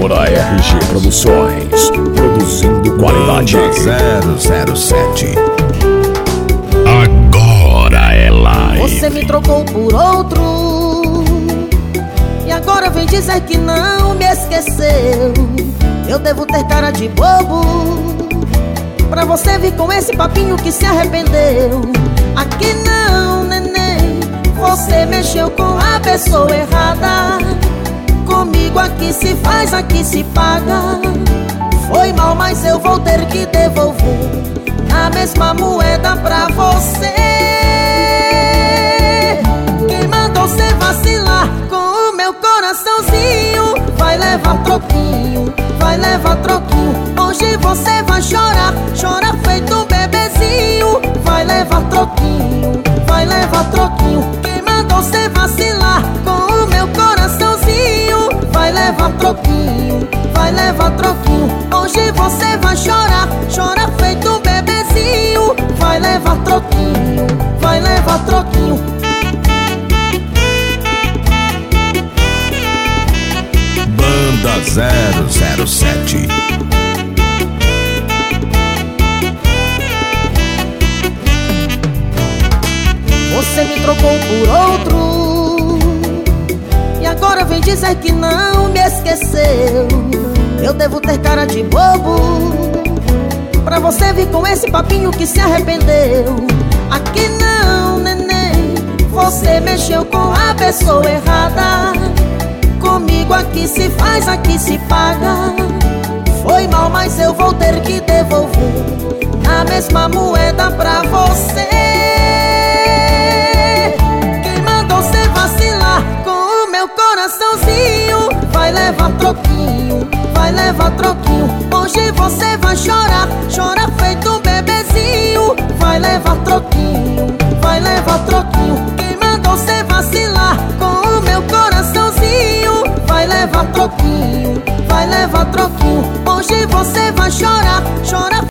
Produtora RG Produções, produzindo qualidade. Banda 007 Agora é live. Você me trocou por outro. E agora vem dizer que não me esqueceu. Eu devo ter cara de bobo. Pra você vir com esse papinho que se arrependeu. Aqui não, neném. Você mexeu com a pessoa errada Comigo aqui se faz, aqui se paga. Foi mal, mas eu vou ter que devolver A mesma moeda pra você. Quem mandou você vacilar com o meu coraçãozinho? Vai levar troquinho, vai levar troquinho você vai chorar, chora feito um bebezinho. Vai levar troquinho, vai levar troquinho. Banda 007 Você me trocou por outro. E agora vem dizer que não me esqueceu ter cara de bobo. Pra você vir com esse papinho que se arrependeu. Aqui não, neném Você mexeu com a pessoa errada. Comigo aqui se faz, aqui se paga. Foi mal, mas eu vou ter que devolver A mesma moeda pra você. Quem mandou você vacilar com o meu coraçãozinho Vai levar leva troquinho. Hoje você vai chorar, chora feito um bebezinho. Vai levar troquinho, vai levar troquinho. Quem mandou você vacilar com o meu coraçãozinho? Vai levar troquinho.